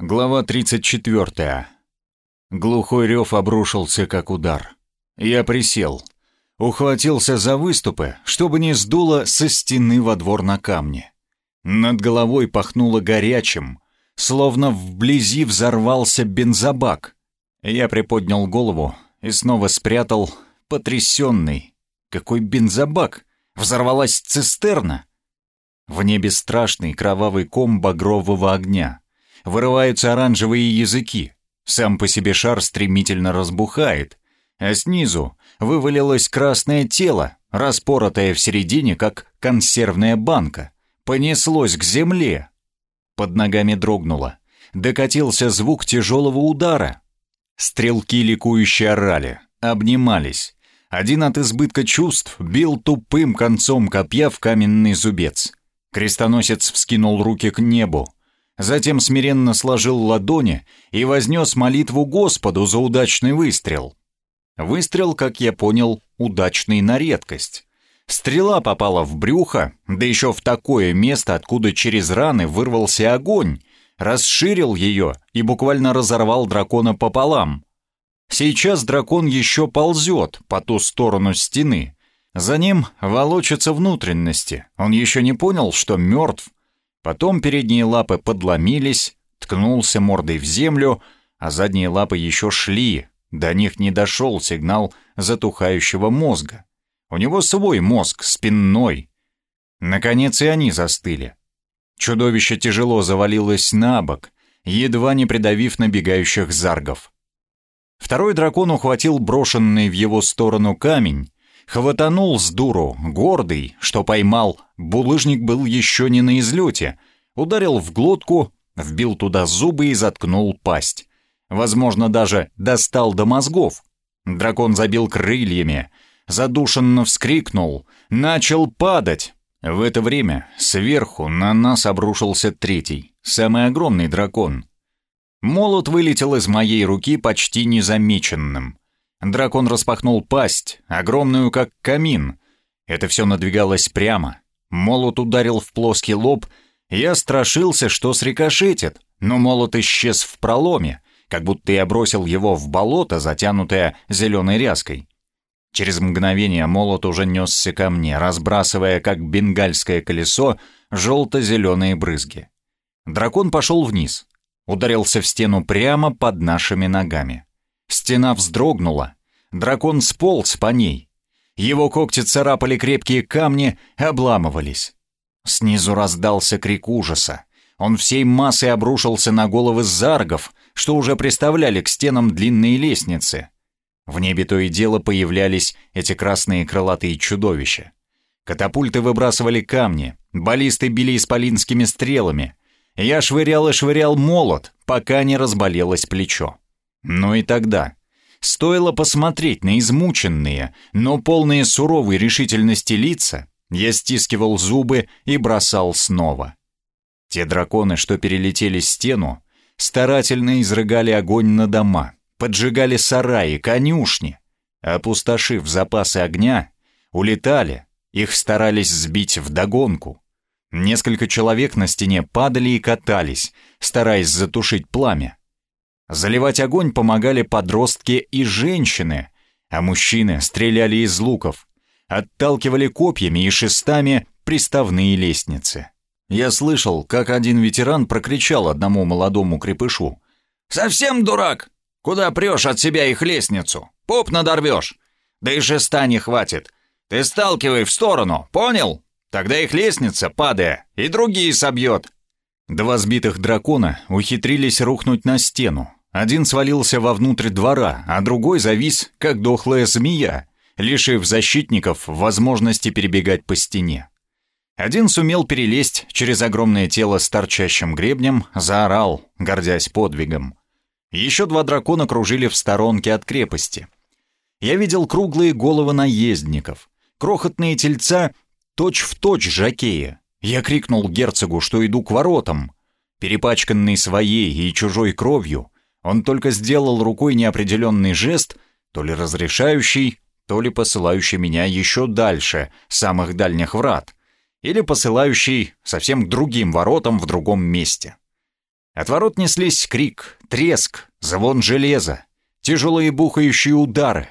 Глава 34. Глухой рев обрушился, как удар. Я присел. Ухватился за выступы, чтобы не сдуло со стены во двор на камне. Над головой пахнуло горячим, словно вблизи взорвался бензобак. Я приподнял голову и снова спрятал, потрясенный. Какой бензобак? Взорвалась цистерна? В небе страшный кровавый ком багрового огня вырываются оранжевые языки. Сам по себе шар стремительно разбухает, а снизу вывалилось красное тело, распоротое в середине, как консервная банка. Понеслось к земле. Под ногами дрогнуло. Докатился звук тяжелого удара. Стрелки ликующе орали, обнимались. Один от избытка чувств бил тупым концом копья в каменный зубец. Крестоносец вскинул руки к небу, затем смиренно сложил ладони и вознес молитву Господу за удачный выстрел. Выстрел, как я понял, удачный на редкость. Стрела попала в брюхо, да еще в такое место, откуда через раны вырвался огонь, расширил ее и буквально разорвал дракона пополам. Сейчас дракон еще ползет по ту сторону стены. За ним волочатся внутренности. Он еще не понял, что мертв, Потом передние лапы подломились, ткнулся мордой в землю, а задние лапы еще шли, до них не дошел сигнал затухающего мозга. У него свой мозг, спинной. Наконец и они застыли. Чудовище тяжело завалилось на бок, едва не придавив набегающих заргов. Второй дракон ухватил брошенный в его сторону камень, хватанул с дуру, гордый, что поймал, булыжник был еще не на излете, ударил в глотку, вбил туда зубы и заткнул пасть. Возможно, даже достал до мозгов. Дракон забил крыльями, задушенно вскрикнул, начал падать. В это время сверху на нас обрушился третий, самый огромный дракон. Молот вылетел из моей руки почти незамеченным. Дракон распахнул пасть, огромную как камин. Это все надвигалось прямо. Молот ударил в плоский лоб. Я страшился, что срикошетит, но молот исчез в проломе, как будто я бросил его в болото, затянутое зеленой ряской. Через мгновение молот уже несся ко мне, разбрасывая, как бенгальское колесо, желто-зеленые брызги. Дракон пошел вниз, ударился в стену прямо под нашими ногами. Стена вздрогнула. Дракон сполз по ней. Его когти царапали крепкие камни, обламывались. Снизу раздался крик ужаса. Он всей массой обрушился на головы заргов, что уже приставляли к стенам длинные лестницы. В небе то и дело появлялись эти красные крылатые чудовища. Катапульты выбрасывали камни, баллисты били исполинскими стрелами. Я швырял и швырял молот, пока не разболелось плечо. Но и тогда стоило посмотреть на измученные, но полные суровой решительности лица, я стискивал зубы и бросал снова. Те драконы, что перелетели стену, старательно изрыгали огонь на дома, поджигали сараи, конюшни. Опустошив запасы огня, улетали, их старались сбить вдогонку. Несколько человек на стене падали и катались, стараясь затушить пламя. Заливать огонь помогали подростки и женщины, а мужчины стреляли из луков, отталкивали копьями и шестами приставные лестницы. Я слышал, как один ветеран прокричал одному молодому крепышу. «Совсем дурак! Куда прешь от себя их лестницу? Поп надорвешь! Да и шеста не хватит! Ты сталкивай в сторону, понял? Тогда их лестница, падая, и другие собьет!» Два сбитых дракона ухитрились рухнуть на стену, один свалился вовнутрь двора, а другой завис, как дохлая змея, лишив защитников возможности перебегать по стене. Один сумел перелезть через огромное тело с торчащим гребнем, заорал, гордясь подвигом. Еще два дракона кружили в сторонке от крепости. Я видел круглые головы наездников, крохотные тельца, точь-в-точь точь жакея. Я крикнул герцогу, что иду к воротам. Перепачканный своей и чужой кровью, он только сделал рукой неопределенный жест, то ли разрешающий, то ли посылающий меня еще дальше, самых дальних врат, или посылающий совсем к другим воротам в другом месте. От ворот неслись крик, треск, звон железа, тяжелые бухающие удары.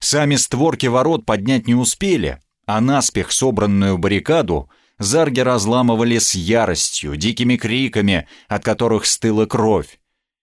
Сами створки ворот поднять не успели, а наспех собранную баррикаду зарги разламывали с яростью, дикими криками, от которых стыла кровь.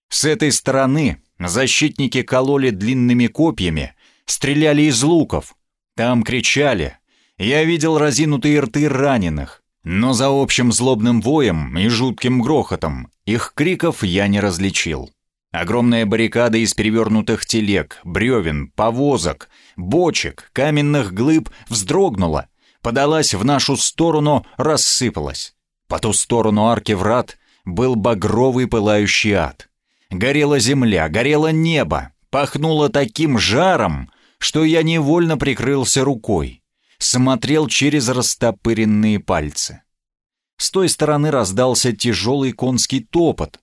С этой стороны защитники кололи длинными копьями, стреляли из луков. Там кричали. Я видел разинутые рты раненых, но за общим злобным воем и жутким грохотом их криков я не различил. Огромная баррикада из перевернутых телег, бревен, повозок, бочек, каменных глыб вздрогнула, подалась в нашу сторону, рассыпалась. По ту сторону арки врат был багровый пылающий ад. Горела земля, горело небо, пахнуло таким жаром, что я невольно прикрылся рукой, смотрел через растопыренные пальцы. С той стороны раздался тяжелый конский топот.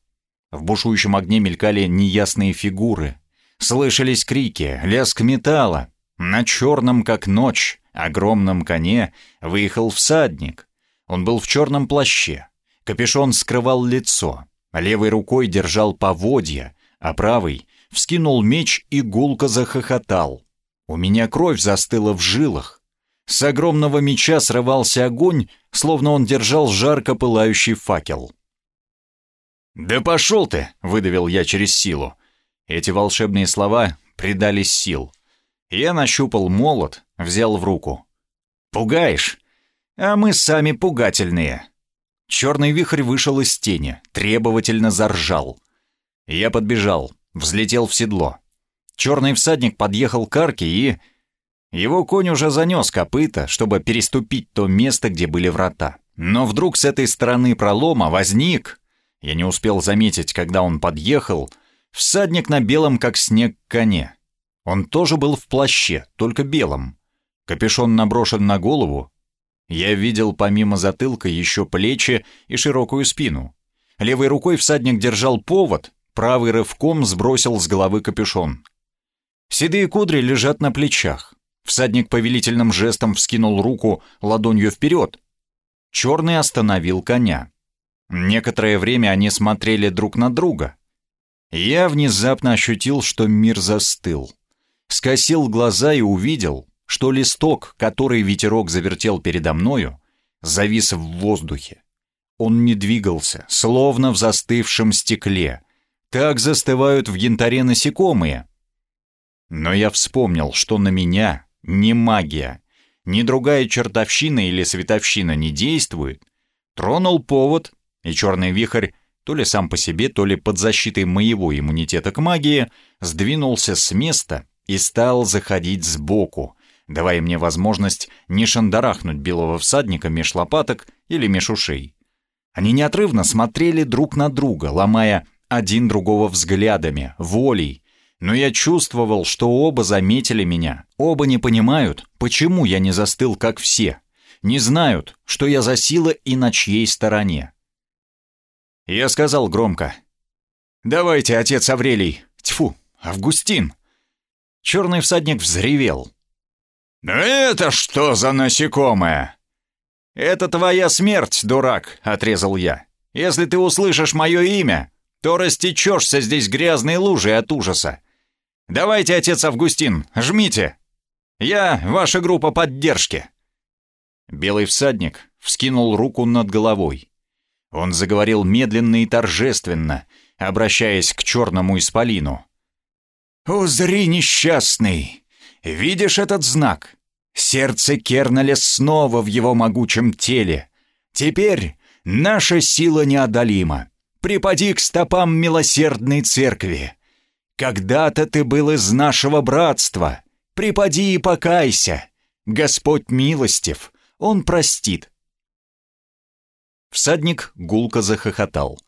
В бушующем огне мелькали неясные фигуры. Слышались крики, лязг металла. На черном, как ночь, огромном коне выехал всадник. Он был в черном плаще. Капюшон скрывал лицо. Левой рукой держал поводья, а правой вскинул меч и гулко захохотал. У меня кровь застыла в жилах. С огромного меча срывался огонь, словно он держал жарко пылающий факел. «Да пошел ты!» — выдавил я через силу. Эти волшебные слова придали сил. Я нащупал молот, взял в руку. «Пугаешь? А мы сами пугательные!» Черный вихрь вышел из тени, требовательно заржал. Я подбежал, взлетел в седло. Черный всадник подъехал к арке и его конь уже занес копыта, чтобы переступить то место, где были врата. Но вдруг с этой стороны пролома возник... Я не успел заметить, когда он подъехал, всадник на белом, как снег, коне. Он тоже был в плаще, только белом. Капюшон наброшен на голову. Я видел помимо затылка еще плечи и широкую спину. Левой рукой всадник держал повод, правый рывком сбросил с головы капюшон. Седые кудри лежат на плечах. Всадник повелительным жестом вскинул руку ладонью вперед. Черный остановил коня. Некоторое время они смотрели друг на друга. Я внезапно ощутил, что мир застыл. Скосил глаза и увидел, что листок, который ветерок завертел передо мною, завис в воздухе. Он не двигался, словно в застывшем стекле. Так застывают в янтаре насекомые. Но я вспомнил, что на меня ни магия, ни другая чертовщина или световщина не действует, тронул повод, и черный вихрь, то ли сам по себе, то ли под защитой моего иммунитета к магии, сдвинулся с места и стал заходить сбоку, давая мне возможность не шандарахнуть белого всадника меж лопаток или меж ушей. Они неотрывно смотрели друг на друга, ломая один другого взглядами, волей, но я чувствовал, что оба заметили меня. Оба не понимают, почему я не застыл, как все. Не знают, что я за сила и на чьей стороне. Я сказал громко. «Давайте, отец Аврелий! Тьфу, Августин!» Черный всадник взревел. «Это что за насекомое?» «Это твоя смерть, дурак!» — отрезал я. «Если ты услышишь мое имя, то растечешься здесь грязной лужей от ужаса. Давайте, отец Августин, жмите! Я ваша группа поддержки!» Белый всадник вскинул руку над головой. Он заговорил медленно и торжественно, обращаясь к черному исполину. «Узри, несчастный! Видишь этот знак? Сердце Керналя снова в его могучем теле. Теперь наша сила неодолима. Припади к стопам милосердной церкви. Когда-то ты был из нашего братства. Припади и покайся. Господь милостив, Он простит». Всадник гулко захохотал.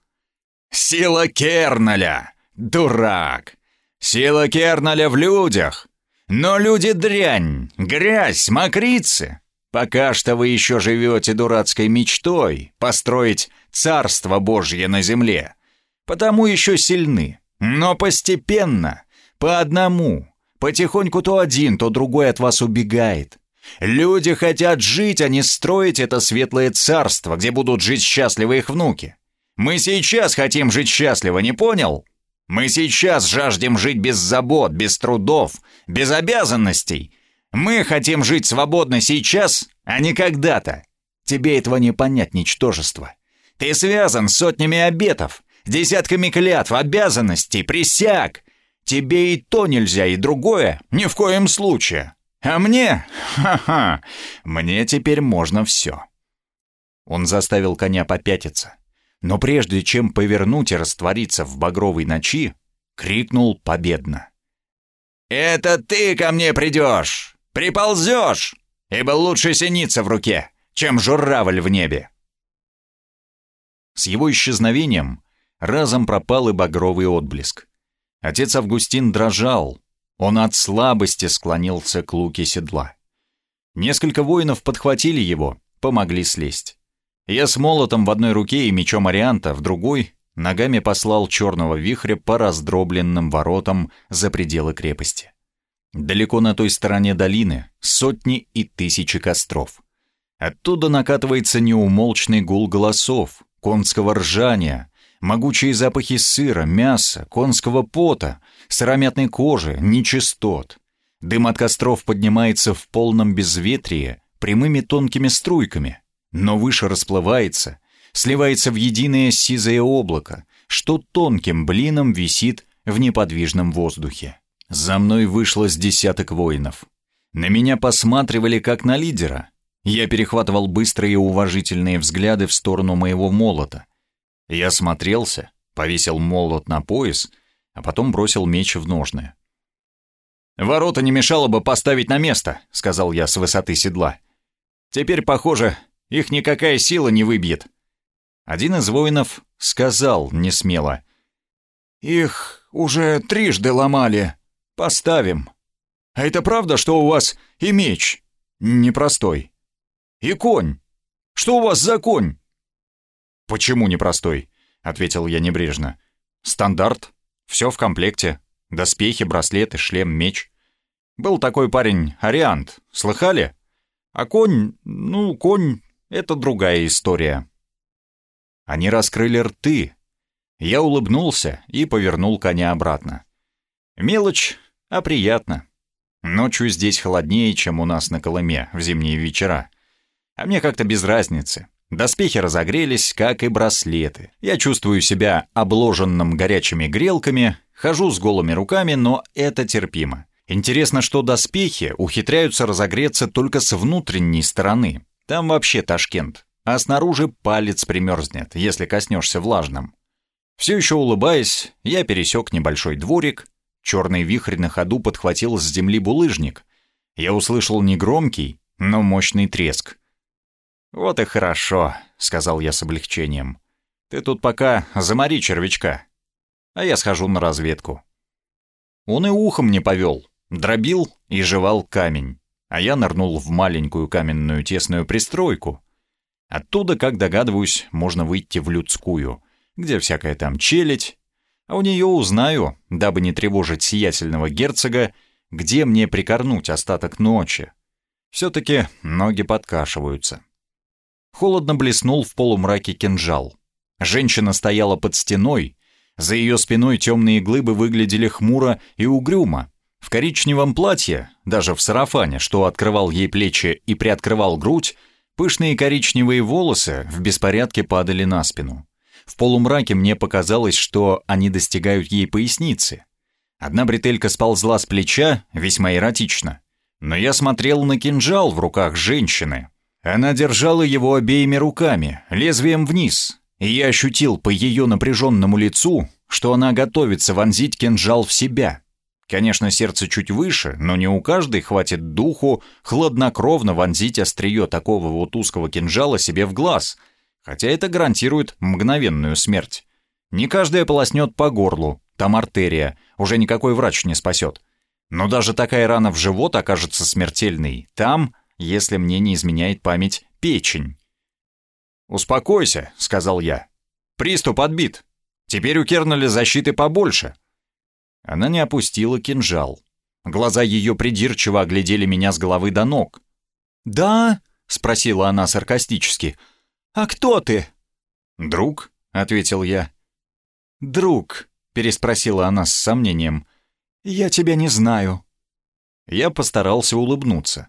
«Сила Керналя! Дурак! Сила Керналя в людях! Но люди дрянь, грязь, мокрицы! Пока что вы еще живете дурацкой мечтой построить Царство Божье на земле, потому еще сильны. Но постепенно, по одному, потихоньку то один, то другой от вас убегает. Люди хотят жить, а не строить это светлое царство, где будут жить счастливы их внуки. Мы сейчас хотим жить счастливо, не понял? Мы сейчас жаждем жить без забот, без трудов, без обязанностей. Мы хотим жить свободно сейчас, а не когда-то. Тебе этого не понять, ничтожество. Ты связан сотнями обетов, десятками клятв, обязанностей, присяг. Тебе и то нельзя, и другое ни в коем случае. А мне? Ха-ха! Мне теперь можно все. Он заставил коня попятиться. Но прежде чем повернуть и раствориться в багровой ночи, крикнул победно. «Это ты ко мне придешь! Приползешь! Ибо лучше синица в руке, чем журавль в небе!» С его исчезновением разом пропал и багровый отблеск. Отец Августин дрожал, он от слабости склонился к луке седла. Несколько воинов подхватили его, помогли слезть. Я с молотом в одной руке и мечом Арианта в другой ногами послал черного вихря по раздробленным воротам за пределы крепости. Далеко на той стороне долины сотни и тысячи костров. Оттуда накатывается неумолчный гул голосов, конского ржания, могучие запахи сыра, мяса, конского пота, сыромятной кожи, нечистот. Дым от костров поднимается в полном безветрии прямыми тонкими струйками, но выше расплывается, сливается в единое сизое облако, что тонким блином висит в неподвижном воздухе. За мной вышло с десяток воинов. На меня посматривали как на лидера. Я перехватывал быстрые уважительные взгляды в сторону моего молота. Я смотрелся, повесил молот на пояс, а потом бросил меч в ножны. «Ворота не мешало бы поставить на место», — сказал я с высоты седла. «Теперь, похоже, их никакая сила не выбьет». Один из воинов сказал несмело. «Их уже трижды ломали. Поставим. А это правда, что у вас и меч непростой? И конь? Что у вас за конь?» «Почему непростой?» — ответил я небрежно. «Стандарт. Все в комплекте. Доспехи, браслеты, шлем, меч. Был такой парень, Ариант. Слыхали? А конь, ну, конь это другая история. Они раскрыли рты. Я улыбнулся и повернул коня обратно. Мелочь, а приятно. Ночью здесь холоднее, чем у нас на Колыме в зимние вечера. А мне как-то без разницы. Доспехи разогрелись, как и браслеты. Я чувствую себя обложенным горячими грелками, хожу с голыми руками, но это терпимо. Интересно, что доспехи ухитряются разогреться только с внутренней стороны, там вообще Ташкент, а снаружи палец примерзнет, если коснешься влажным. Все еще улыбаясь, я пересек небольшой дворик, черный вихрь на ходу подхватил с земли булыжник. Я услышал негромкий, но мощный треск. «Вот и хорошо», — сказал я с облегчением. «Ты тут пока замори червячка, а я схожу на разведку». Он и ухом не повел, дробил и жевал камень а я нырнул в маленькую каменную тесную пристройку. Оттуда, как догадываюсь, можно выйти в людскую, где всякая там челядь, а у нее узнаю, дабы не тревожить сиятельного герцога, где мне прикорнуть остаток ночи. Все-таки ноги подкашиваются. Холодно блеснул в полумраке кинжал. Женщина стояла под стеной, за ее спиной темные глыбы выглядели хмуро и угрюмо, в коричневом платье, даже в сарафане, что открывал ей плечи и приоткрывал грудь, пышные коричневые волосы в беспорядке падали на спину. В полумраке мне показалось, что они достигают ей поясницы. Одна бретелька сползла с плеча, весьма эротично. Но я смотрел на кинжал в руках женщины. Она держала его обеими руками, лезвием вниз, и я ощутил по ее напряженному лицу, что она готовится вонзить кинжал в себя. Конечно, сердце чуть выше, но не у каждой хватит духу хладнокровно вонзить острие такого вот узкого кинжала себе в глаз, хотя это гарантирует мгновенную смерть. Не каждая полоснет по горлу, там артерия, уже никакой врач не спасет. Но даже такая рана в живот окажется смертельной. Там, если мне не изменяет память, печень. «Успокойся», — сказал я. «Приступ отбит. Теперь у Керналя защиты побольше». Она не опустила кинжал. Глаза ее придирчиво оглядели меня с головы до ног. «Да?» — спросила она саркастически. «А кто ты?» «Друг», — ответил я. «Друг», — переспросила она с сомнением, — «я тебя не знаю». Я постарался улыбнуться.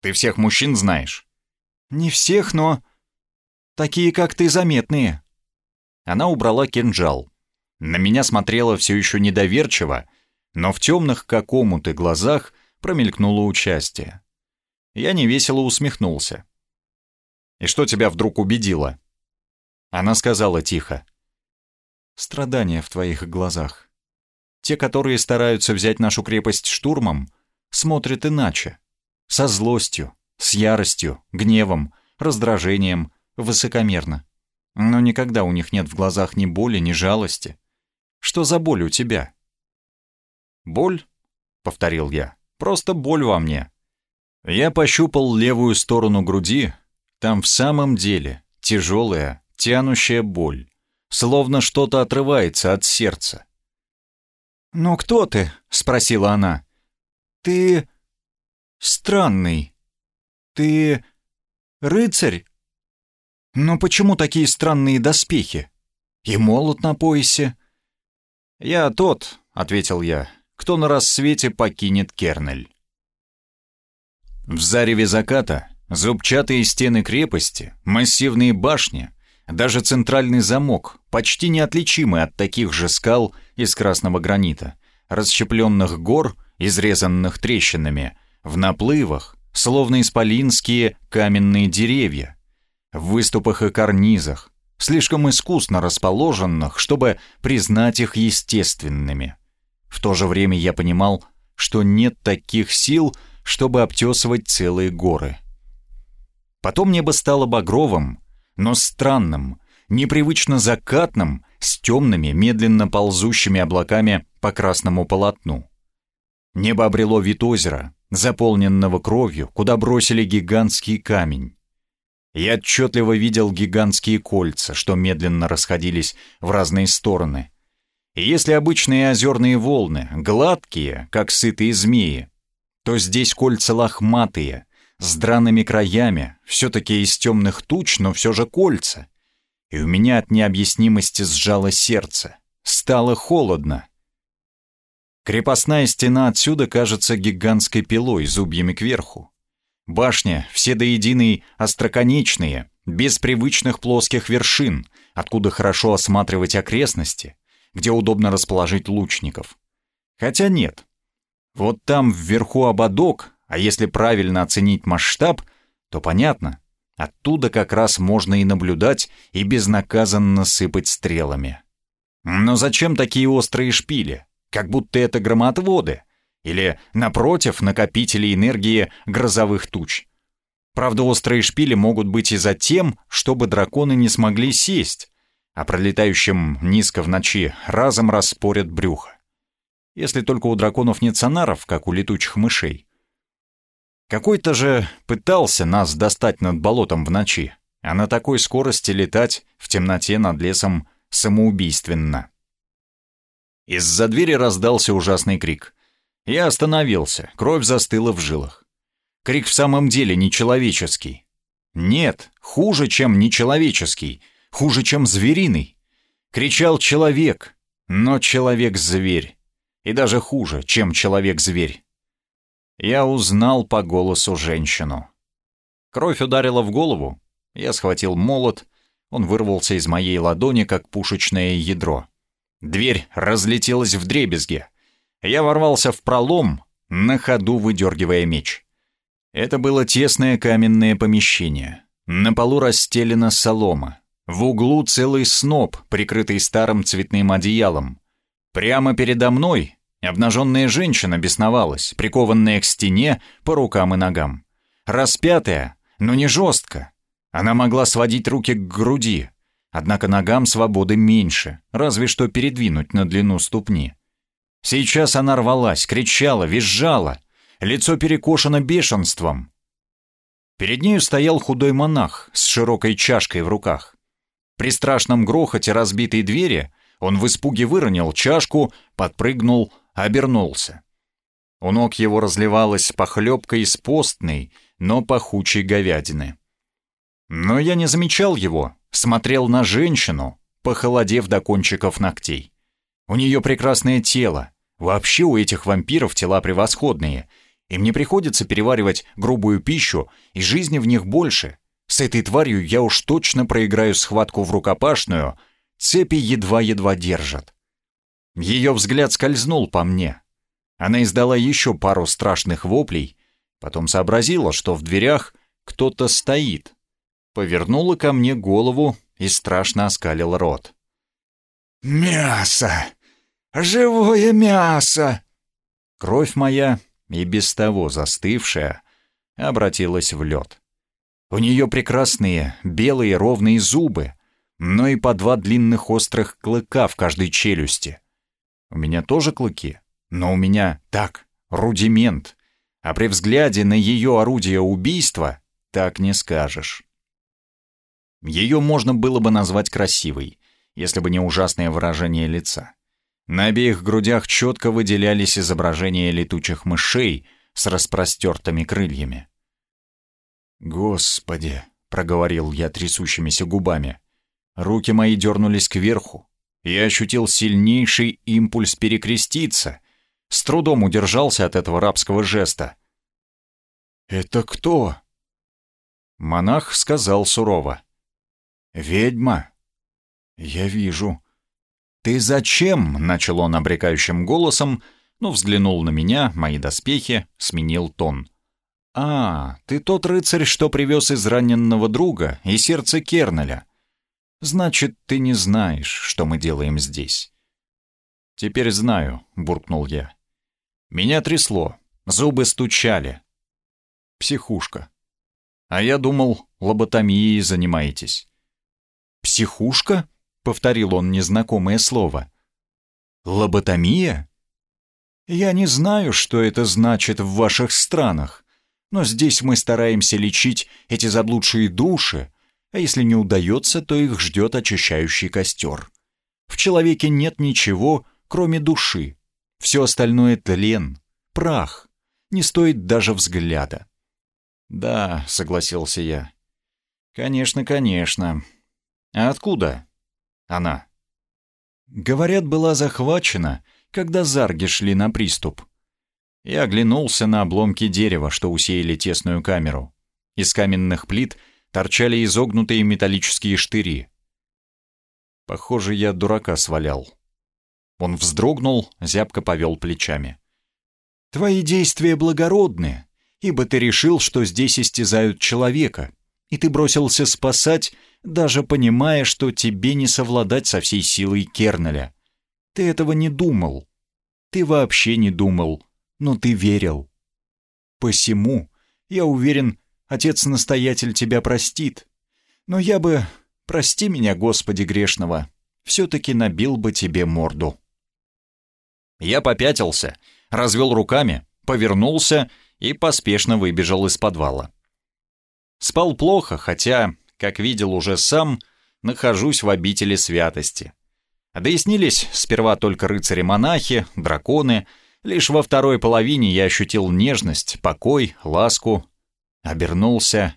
«Ты всех мужчин знаешь?» «Не всех, но...» «Такие, как ты, заметные». Она убрала кинжал. На меня смотрела все еще недоверчиво, но в темных какому-то глазах промелькнуло участие. Я невесело усмехнулся. «И что тебя вдруг убедило?» Она сказала тихо. «Страдания в твоих глазах. Те, которые стараются взять нашу крепость штурмом, смотрят иначе. Со злостью, с яростью, гневом, раздражением, высокомерно. Но никогда у них нет в глазах ни боли, ни жалости. Что за боль у тебя?» «Боль?» — повторил я. «Просто боль во мне». Я пощупал левую сторону груди. Там в самом деле тяжелая, тянущая боль. Словно что-то отрывается от сердца. «Но кто ты?» — спросила она. «Ты... странный. Ты... рыцарь? Но почему такие странные доспехи? И молот на поясе?» «Я тот», — ответил я, — «кто на рассвете покинет Кернель». В зареве заката зубчатые стены крепости, массивные башни, даже центральный замок, почти неотличимый от таких же скал из красного гранита, расщепленных гор, изрезанных трещинами, в наплывах, словно исполинские каменные деревья, в выступах и карнизах, слишком искусно расположенных, чтобы признать их естественными. В то же время я понимал, что нет таких сил, чтобы обтесывать целые горы. Потом небо стало багровым, но странным, непривычно закатным, с темными, медленно ползущими облаками по красному полотну. Небо обрело вид озера, заполненного кровью, куда бросили гигантский камень. Я отчетливо видел гигантские кольца, что медленно расходились в разные стороны. И если обычные озерные волны гладкие, как сытые змеи, то здесь кольца лохматые, с драными краями, все-таки из темных туч, но все же кольца. И у меня от необъяснимости сжало сердце. Стало холодно. Крепостная стена отсюда кажется гигантской пилой, зубьями кверху. Башня, все до единой остроконечные, без привычных плоских вершин, откуда хорошо осматривать окрестности, где удобно расположить лучников. Хотя нет. Вот там вверху ободок, а если правильно оценить масштаб, то понятно, оттуда как раз можно и наблюдать, и безнаказанно сыпать стрелами. Но зачем такие острые шпили? Как будто это громоотводы. Или, напротив, накопители энергии грозовых туч. Правда, острые шпили могут быть и за тем, чтобы драконы не смогли сесть, а пролетающим низко в ночи разом распорят брюхо. Если только у драконов нет сонаров, как у летучих мышей. Какой-то же пытался нас достать над болотом в ночи, а на такой скорости летать в темноте над лесом самоубийственно. Из-за двери раздался ужасный крик. Я остановился, кровь застыла в жилах. Крик в самом деле нечеловеческий. Нет, хуже, чем нечеловеческий, хуже, чем звериный. Кричал человек, но человек-зверь. И даже хуже, чем человек-зверь я узнал по голосу женщину. Кровь ударила в голову. Я схватил молот. Он вырвался из моей ладони, как пушечное ядро. Дверь разлетелась в дребезги. Я ворвался в пролом, на ходу выдергивая меч. Это было тесное каменное помещение. На полу расстелена солома. В углу целый сноп, прикрытый старым цветным одеялом. Прямо передо мной Обнаженная женщина бесновалась, прикованная к стене по рукам и ногам. Распятая, но не жестко. Она могла сводить руки к груди, однако ногам свободы меньше, разве что передвинуть на длину ступни. Сейчас она рвалась, кричала, визжала, лицо перекошено бешенством. Перед нею стоял худой монах с широкой чашкой в руках. При страшном грохоте разбитой двери он в испуге выронил чашку, подпрыгнул, обернулся. У ног его разливалась похлебка из постной, но пахучей говядины. Но я не замечал его, смотрел на женщину, похолодев до кончиков ногтей. У нее прекрасное тело. Вообще у этих вампиров тела превосходные. Им не приходится переваривать грубую пищу, и жизни в них больше. С этой тварью я уж точно проиграю схватку в рукопашную. Цепи едва-едва держат. Ее взгляд скользнул по мне. Она издала еще пару страшных воплей, потом сообразила, что в дверях кто-то стоит. Повернула ко мне голову и страшно оскалил рот. «Мясо! Живое мясо!» Кровь моя, и без того застывшая, обратилась в лед. У нее прекрасные белые ровные зубы, но и по два длинных острых клыка в каждой челюсти. У меня тоже клыки, но у меня так, рудимент, а при взгляде на ее орудие убийства так не скажешь. Ее можно было бы назвать красивой, если бы не ужасное выражение лица. На обеих грудях четко выделялись изображения летучих мышей с распростертыми крыльями. «Господи!» — проговорил я трясущимися губами. Руки мои дернулись кверху. Я ощутил сильнейший импульс перекреститься. С трудом удержался от этого рабского жеста. «Это кто?» Монах сказал сурово. «Ведьма?» «Я вижу». «Ты зачем?» — начал он обрекающим голосом, но взглянул на меня, мои доспехи, сменил тон. «А, ты тот рыцарь, что привез из раненного друга и сердце Кернеля. Значит, ты не знаешь, что мы делаем здесь». «Теперь знаю», — буркнул я. Меня трясло, зубы стучали. Психушка. А я думал, лоботомией занимаетесь. «Психушка?» — повторил он незнакомое слово. «Лоботомия?» «Я не знаю, что это значит в ваших странах, но здесь мы стараемся лечить эти заблудшие души, а если не удается, то их ждет очищающий костер. В человеке нет ничего, кроме души. Все остальное — тлен, прах, не стоит даже взгляда». «Да», — согласился я. «Конечно, конечно. «А откуда?» «Она». Говорят, была захвачена, когда зарги шли на приступ. Я оглянулся на обломки дерева, что усеяли тесную камеру. Из каменных плит торчали изогнутые металлические штыри. Похоже, я дурака свалял. Он вздрогнул, зябко повел плечами. «Твои действия благородны, ибо ты решил, что здесь истязают человека, и ты бросился спасать даже понимая, что тебе не совладать со всей силой Кернеля. Ты этого не думал. Ты вообще не думал, но ты верил. Посему, я уверен, отец-настоятель тебя простит. Но я бы, прости меня, Господи грешного, все-таки набил бы тебе морду. Я попятился, развел руками, повернулся и поспешно выбежал из подвала. Спал плохо, хотя как видел уже сам, нахожусь в обители святости. Да и снились сперва только рыцари-монахи, драконы. Лишь во второй половине я ощутил нежность, покой, ласку. Обернулся.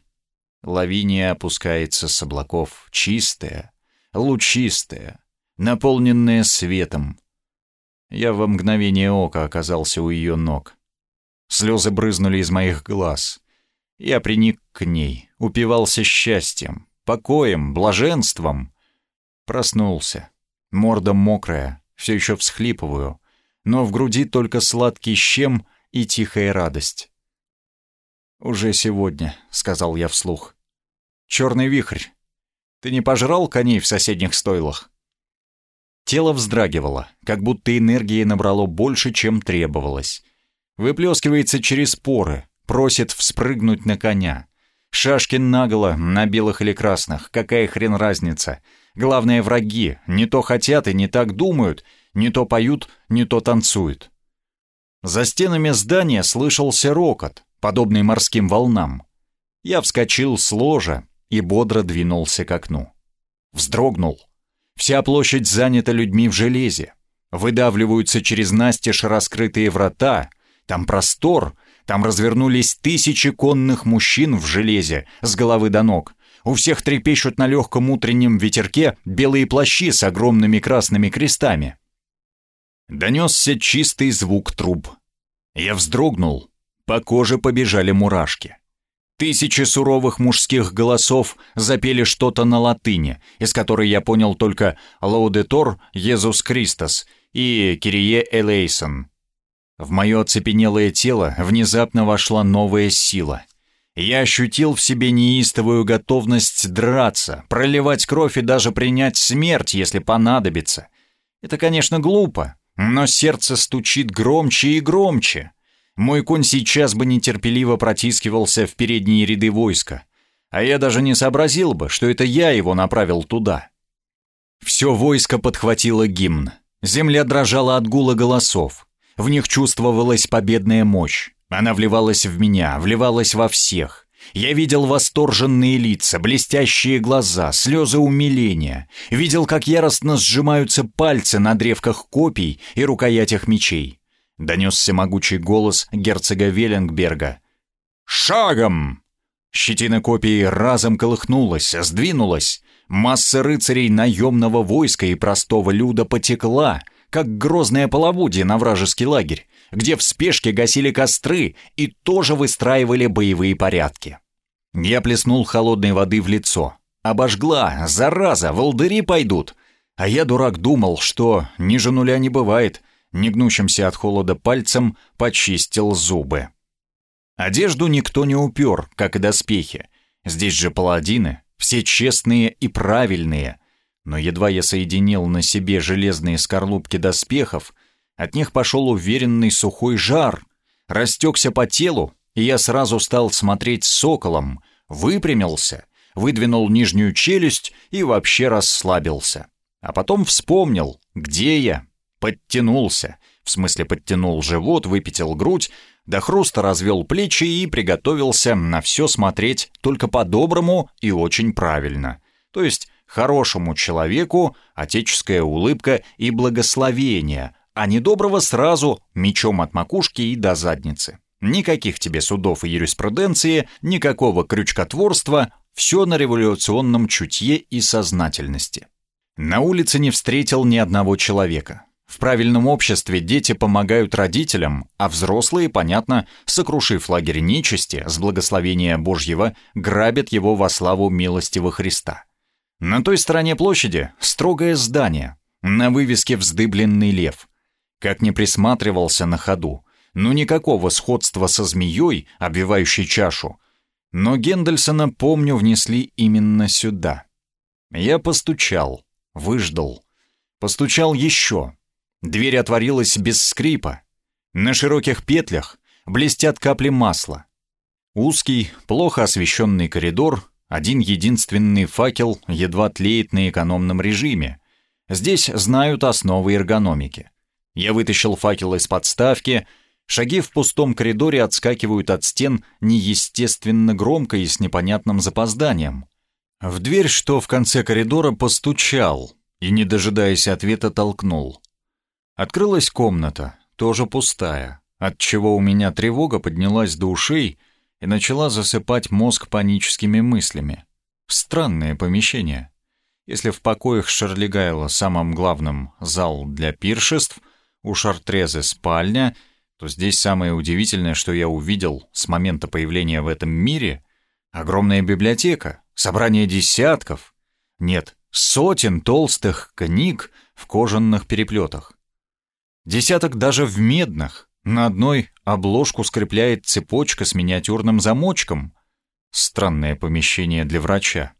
Лавиния опускается с облаков, чистая, лучистая, наполненная светом. Я во мгновение ока оказался у ее ног. Слезы брызнули из моих глаз. Я приник к ней, упивался счастьем, покоем, блаженством. Проснулся. Морда мокрая, все еще всхлипываю, но в груди только сладкий щем и тихая радость. «Уже сегодня», — сказал я вслух. «Черный вихрь. Ты не пожрал коней в соседних стойлах?» Тело вздрагивало, как будто энергии набрало больше, чем требовалось. Выплескивается через поры, просит вспрыгнуть на коня. Шашки наголо, на белых или красных, какая хрен разница. Главное, враги не то хотят и не так думают, не то поют, не то танцуют. За стенами здания слышался рокот, подобный морским волнам. Я вскочил с ложа и бодро двинулся к окну. Вздрогнул. Вся площадь занята людьми в железе. Выдавливаются через настежь раскрытые врата. Там простор, там развернулись тысячи конных мужчин в железе, с головы до ног. У всех трепещут на легком утреннем ветерке белые плащи с огромными красными крестами. Донесся чистый звук труб. Я вздрогнул, по коже побежали мурашки. Тысячи суровых мужских голосов запели что-то на латыни, из которой я понял только «Лаудетор Иисус Христос» и «Кирие Элейсон». В мое оцепенелое тело внезапно вошла новая сила. Я ощутил в себе неистовую готовность драться, проливать кровь и даже принять смерть, если понадобится. Это, конечно, глупо, но сердце стучит громче и громче. Мой конь сейчас бы нетерпеливо протискивался в передние ряды войска, а я даже не сообразил бы, что это я его направил туда. Все войско подхватило гимн. Земля дрожала от гула голосов. В них чувствовалась победная мощь. Она вливалась в меня, вливалась во всех. Я видел восторженные лица, блестящие глаза, слезы умиления. Видел, как яростно сжимаются пальцы на древках копий и рукоятях мечей. Донесся могучий голос герцога Веллингберга. «Шагом!» Щетина копии разом колыхнулась, сдвинулась. Масса рыцарей наемного войска и простого люда потекла, как грозное половодье на вражеский лагерь, где в спешке гасили костры и тоже выстраивали боевые порядки. Я плеснул холодной воды в лицо. Обожгла, зараза, волдыри пойдут. А я, дурак, думал, что ниже нуля не бывает. Негнущимся от холода пальцем почистил зубы. Одежду никто не упер, как и доспехи. Здесь же паладины, все честные и правильные, но едва я соединил на себе железные скорлупки доспехов, от них пошел уверенный сухой жар, растекся по телу, и я сразу стал смотреть соколом, выпрямился, выдвинул нижнюю челюсть и вообще расслабился. А потом вспомнил, где я, подтянулся, в смысле подтянул живот, выпятил грудь, до хруста развел плечи и приготовился на все смотреть только по-доброму и очень правильно. То есть Хорошему человеку отеческая улыбка и благословение, а недоброго сразу мечом от макушки и до задницы. Никаких тебе судов и юриспруденции, никакого крючкотворства, все на революционном чутье и сознательности. На улице не встретил ни одного человека. В правильном обществе дети помогают родителям, а взрослые, понятно, сокрушив лагерь нечисти, с благословения Божьего, грабят его во славу милостивого Христа. На той стороне площади строгое здание, на вывеске вздыбленный лев. Как не присматривался на ходу, но никакого сходства со змеей, обвивающей чашу. Но Гендельсона, помню, внесли именно сюда. Я постучал, выждал. Постучал еще. Дверь отворилась без скрипа. На широких петлях блестят капли масла. Узкий, плохо освещенный коридор один единственный факел едва тлеет на экономном режиме. Здесь знают основы эргономики. Я вытащил факел из подставки. Шаги в пустом коридоре отскакивают от стен неестественно громко и с непонятным запозданием. В дверь, что в конце коридора, постучал и, не дожидаясь ответа, толкнул. Открылась комната, тоже пустая, отчего у меня тревога поднялась до ушей — и начала засыпать мозг паническими мыслями. Странное помещение. Если в покоях Шарлигайла самым главным зал для пиршеств, у Шартрезы спальня, то здесь самое удивительное, что я увидел с момента появления в этом мире — огромная библиотека, собрание десятков, нет, сотен толстых книг в кожаных переплетах. Десяток даже в медных, на одной обложку скрепляет цепочка с миниатюрным замочком. Странное помещение для врача.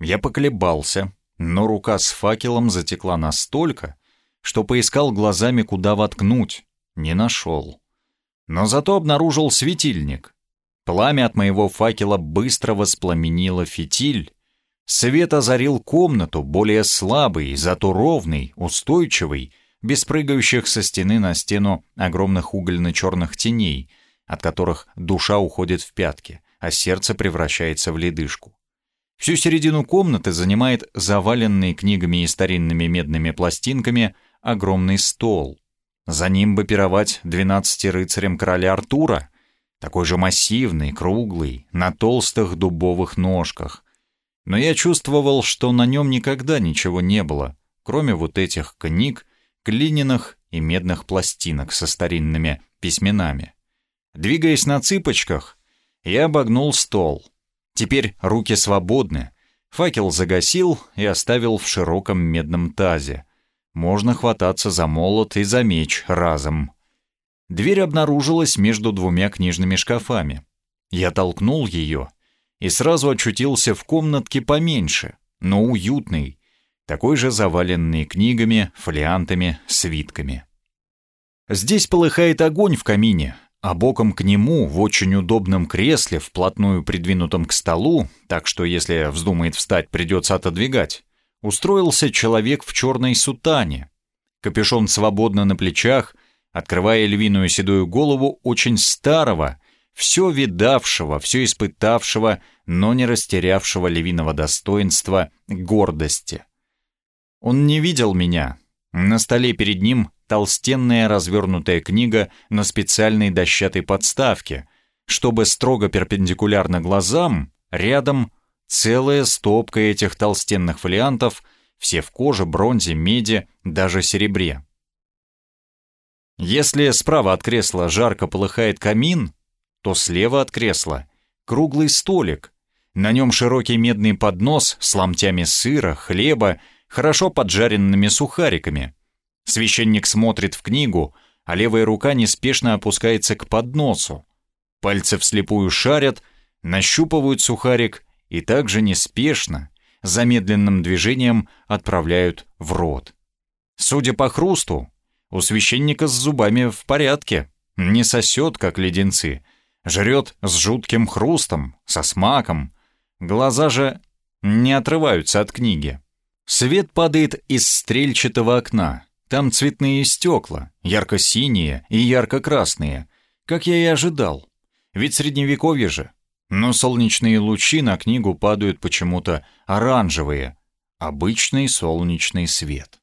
Я поколебался, но рука с факелом затекла настолько, что поискал глазами, куда воткнуть. Не нашел. Но зато обнаружил светильник. Пламя от моего факела быстро воспламенило фитиль. Свет озарил комнату, более слабый, зато ровный, устойчивый — без прыгающих со стены на стену огромных угольно-черных теней, от которых душа уходит в пятки, а сердце превращается в ледышку. Всю середину комнаты занимает заваленный книгами и старинными медными пластинками огромный стол. За ним бы пировать двенадцати рыцарям короля Артура, такой же массивный, круглый, на толстых дубовых ножках. Но я чувствовал, что на нем никогда ничего не было, кроме вот этих книг, глиняных и медных пластинок со старинными письменами. Двигаясь на цыпочках, я обогнул стол. Теперь руки свободны. Факел загасил и оставил в широком медном тазе. Можно хвататься за молот и за меч разом. Дверь обнаружилась между двумя книжными шкафами. Я толкнул ее и сразу очутился в комнатке поменьше, но уютной, такой же заваленной книгами, фолиантами, свитками. Здесь полыхает огонь в камине, а боком к нему, в очень удобном кресле, вплотную придвинутом к столу, так что если вздумает встать, придется отодвигать, устроился человек в черной сутане. Капюшон свободно на плечах, открывая львиную седую голову очень старого, все видавшего, все испытавшего, но не растерявшего львиного достоинства, гордости. Он не видел меня. На столе перед ним толстенная развернутая книга на специальной дощатой подставке, чтобы строго перпендикулярно глазам, рядом целая стопка этих толстенных фолиантов, все в коже, бронзе, меди, даже серебре. Если справа от кресла жарко полыхает камин, то слева от кресла круглый столик. На нем широкий медный поднос с ломтями сыра, хлеба, хорошо поджаренными сухариками. Священник смотрит в книгу, а левая рука неспешно опускается к подносу. Пальцы вслепую шарят, нащупывают сухарик и также неспешно, замедленным движением отправляют в рот. Судя по хрусту, у священника с зубами в порядке, не сосет, как леденцы — Жрет с жутким хрустом, со смаком. Глаза же не отрываются от книги. Свет падает из стрельчатого окна. Там цветные стекла, ярко-синие и ярко-красные, как я и ожидал. Ведь средневековье же. Но солнечные лучи на книгу падают почему-то оранжевые. Обычный солнечный свет.